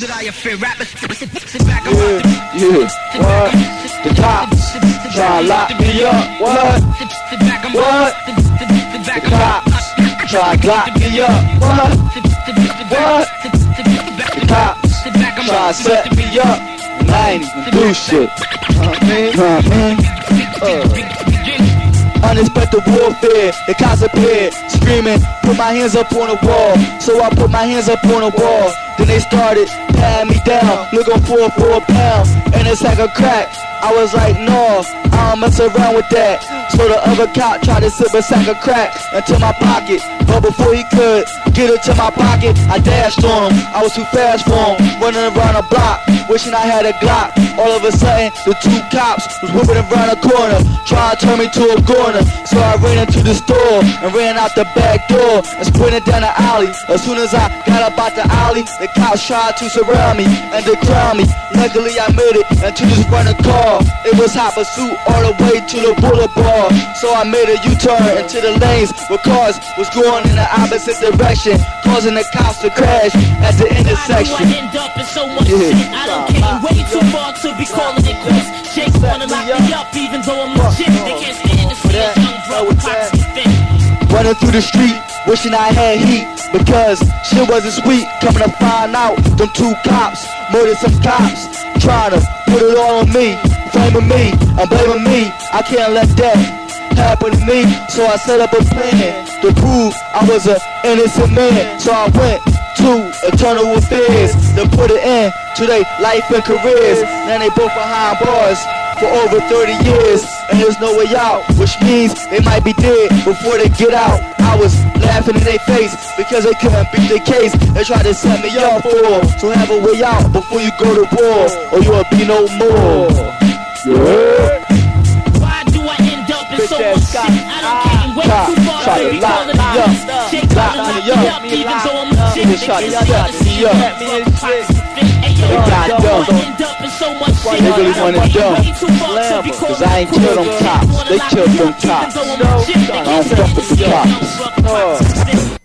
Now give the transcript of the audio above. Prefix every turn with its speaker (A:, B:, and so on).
A: that I fear rappers. Back,
B: Yeah, yeah, what? The cops try to lock me up, what? What? The cops try to lock me up, what? What? The cops try to set me up, and I ain't even do shit. Know what I mean? Know what I mean? Uh. Unexpected warfare, the cops appeared, screaming, put my hands up on the wall. So I put my hands up on the wall. Then they started patting me down, looking for for a pound, and it's like a crack. I was like, no, I don't mess around with that. So the other cop tried to slip a sack of crack into my pocket, but before he could get it to my pocket, I dashed on him. I was too fast for him, running around the block, wishing I had a Glock. All of a sudden, the two cops was whipping around the corner, trying to turn me to a corner. So I ran into the store and ran out the back door and sprinted down the alley. As soon as I got up out the alley, the cops tried to surround me and they crown me. Luckily, I made it into this running car. It was hot pursuit all the way to the boulevard. So I made a U-turn into the lanes where cars was going in the opposite direction, causing the cops to crash at the
C: do I
B: intersection.
C: end up in so much
B: Yeah.
C: shit? I done came way too far to be calling it quits. Shakes wanna lock me up even though I'm legit. They can't stand to see a young brother pops get fit.
B: Running through the street, wishing I had heat because shit wasn't sweet. Coming to find out, them two cops murdered some cops, trying to put it all on me, blaming me and blaming me. I can't let that happen to me, so I set up a plan to prove I was a innocent man. So I went to Internal Affairs to put it in to their life and careers. Now they both behind bars for over 30 years and there's no way out which means they might be dead before they get out i was laughing in their face because they couldn't beat the case they tried to set me up for so have a way out before you go to war or you'll be no more yeah.
C: Why do I end up in so much shit? I done came way too far to
B: to
C: be calling
B: me
C: it
B: up.
C: quits. Shakes
B: Lock
C: wanna lock
B: me
C: me
B: up.
C: up even though I'm.
B: Me
C: They
B: up.
C: can't
B: Lock
C: stand to
B: me
C: see a
B: up.
C: young brother pops get fit. Hey, yo,
B: They got dumb.
C: I end up in so much shit?
B: they really wanna dumb.
C: way too far to be
B: Cause I ain't
C: it
B: kill them cops. They killed them cops.
C: They
B: don't fuck with the cops.